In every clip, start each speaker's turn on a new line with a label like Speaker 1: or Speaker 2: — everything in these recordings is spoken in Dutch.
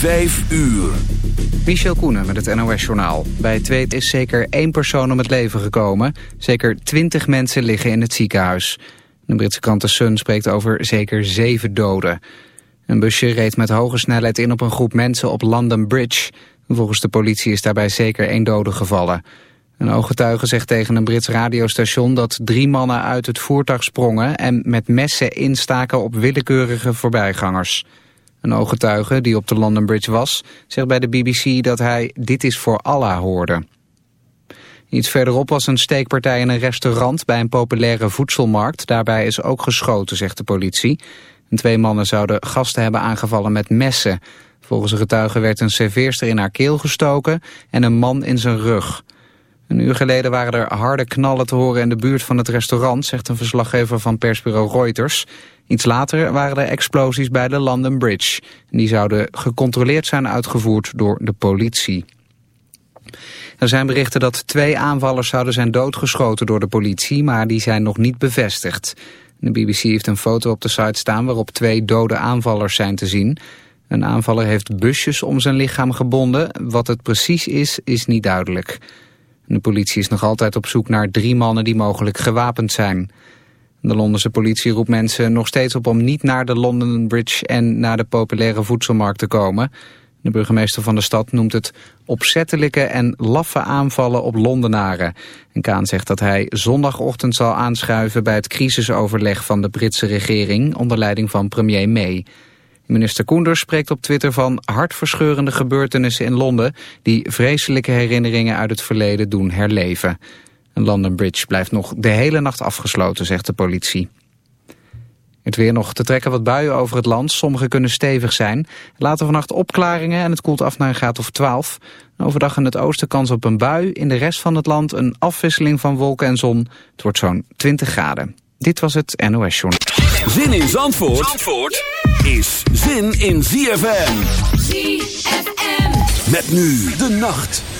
Speaker 1: Vijf uur.
Speaker 2: Michel Koenen met het NOS-journaal. Bij tweet is zeker één persoon om het leven gekomen. Zeker twintig mensen liggen in het ziekenhuis. De Britse krant The Sun spreekt over zeker zeven doden. Een busje reed met hoge snelheid in op een groep mensen op London Bridge. Volgens de politie is daarbij zeker één dode gevallen. Een ooggetuige zegt tegen een Brits radiostation dat drie mannen uit het voertuig sprongen... en met messen instaken op willekeurige voorbijgangers. Een ooggetuige die op de London Bridge was, zegt bij de BBC dat hij dit is voor Allah hoorde. Iets verderop was een steekpartij in een restaurant bij een populaire voedselmarkt. Daarbij is ook geschoten, zegt de politie. Twee mannen zouden gasten hebben aangevallen met messen. Volgens een getuige werd een serveerster in haar keel gestoken en een man in zijn rug. Een uur geleden waren er harde knallen te horen in de buurt van het restaurant, zegt een verslaggever van persbureau Reuters. Iets later waren er explosies bij de London Bridge. Die zouden gecontroleerd zijn uitgevoerd door de politie. Er zijn berichten dat twee aanvallers zouden zijn doodgeschoten door de politie, maar die zijn nog niet bevestigd. De BBC heeft een foto op de site staan waarop twee dode aanvallers zijn te zien. Een aanvaller heeft busjes om zijn lichaam gebonden. Wat het precies is, is niet duidelijk. De politie is nog altijd op zoek naar drie mannen die mogelijk gewapend zijn. De Londense politie roept mensen nog steeds op om niet naar de London Bridge en naar de populaire voedselmarkt te komen. De burgemeester van de stad noemt het opzettelijke en laffe aanvallen op Londenaren. En Kaan zegt dat hij zondagochtend zal aanschuiven bij het crisisoverleg van de Britse regering onder leiding van premier May. Minister Koenders spreekt op Twitter van hartverscheurende gebeurtenissen in Londen... die vreselijke herinneringen uit het verleden doen herleven. Een London Bridge blijft nog de hele nacht afgesloten, zegt de politie. Het weer nog te trekken wat buien over het land. Sommige kunnen stevig zijn. Later vannacht opklaringen en het koelt af naar een graad of 12. Overdag in het oosten kans op een bui. In de rest van het land een afwisseling van wolken en zon. Het wordt zo'n 20 graden. Dit was het NOS Journal.
Speaker 1: Zin in Zandvoort, Zandvoort is zin in ZFM. ZFM. Met nu de nacht.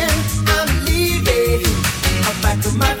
Speaker 1: back of
Speaker 3: my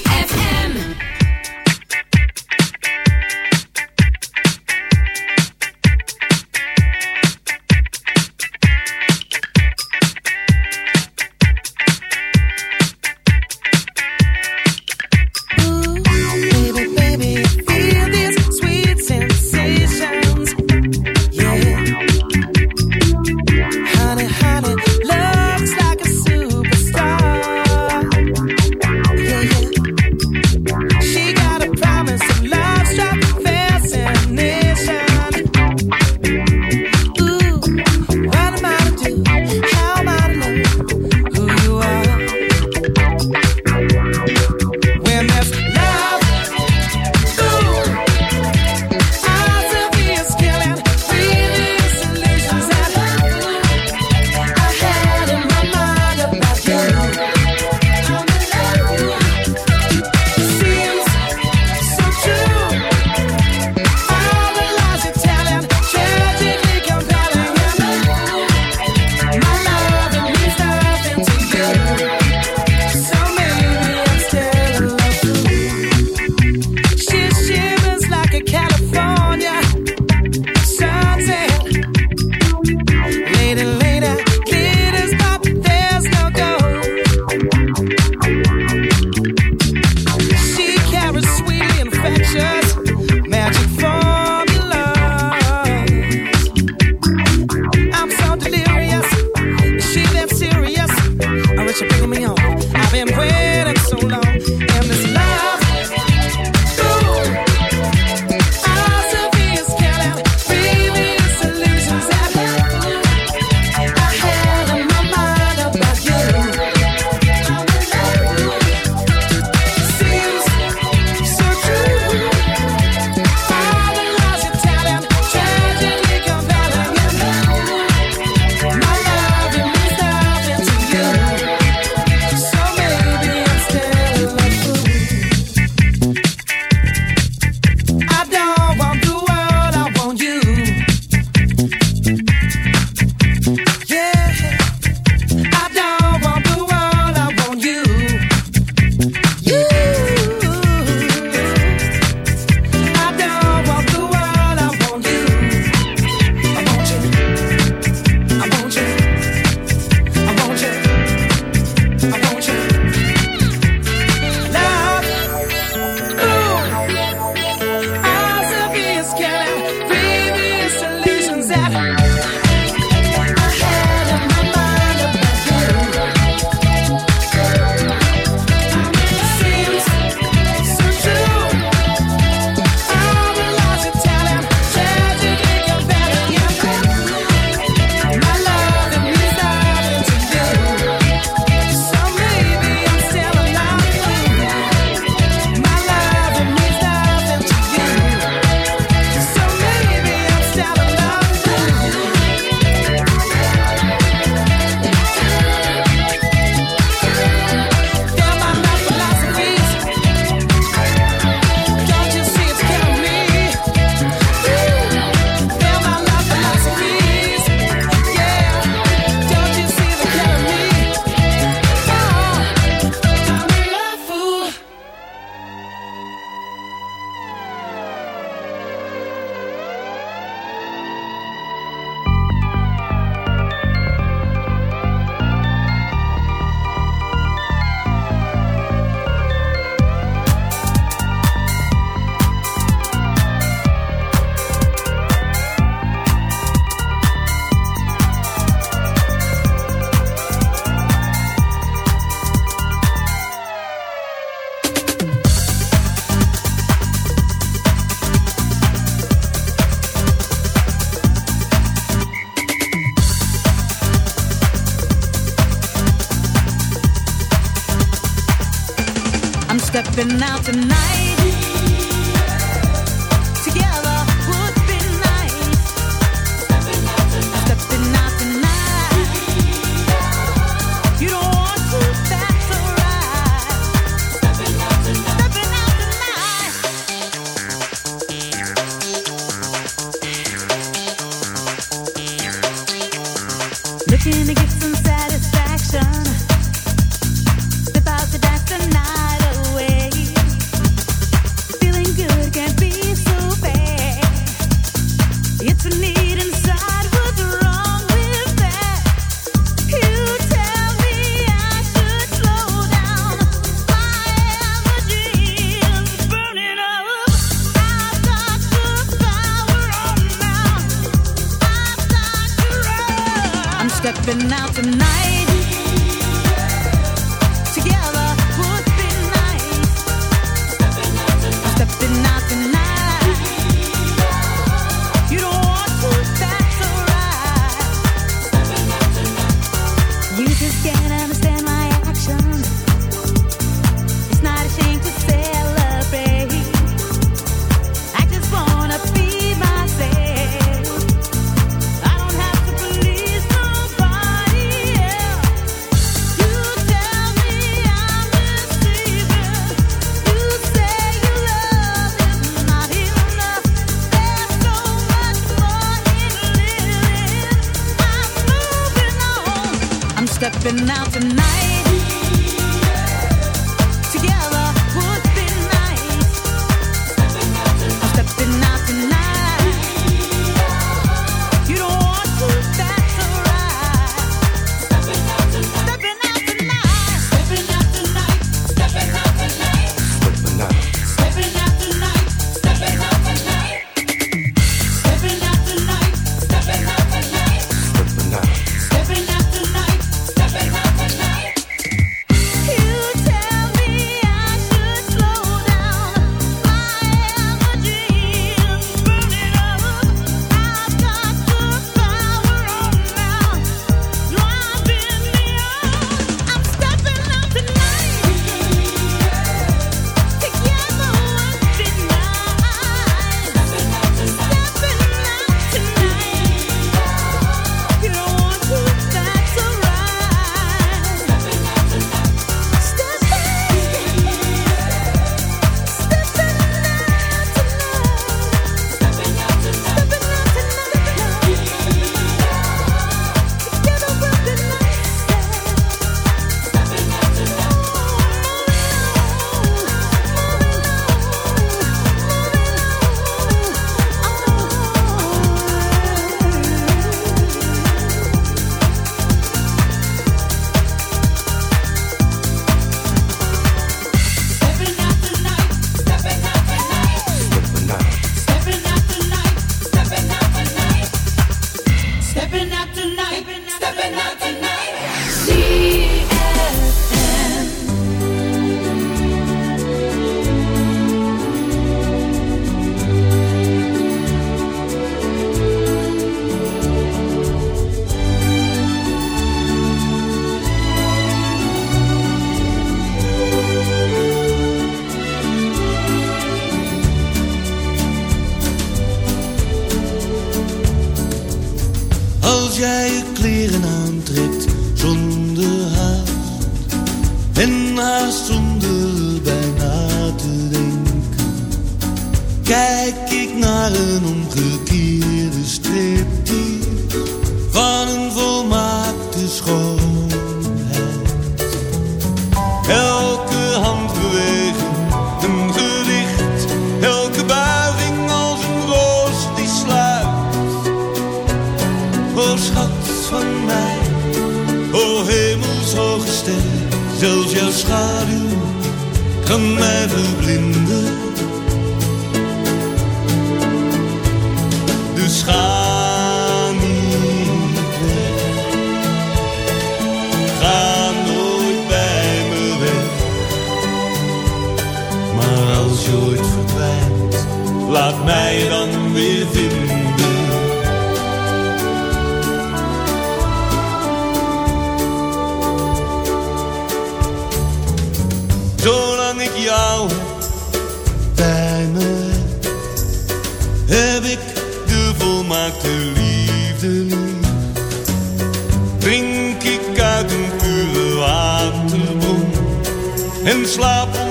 Speaker 4: slaap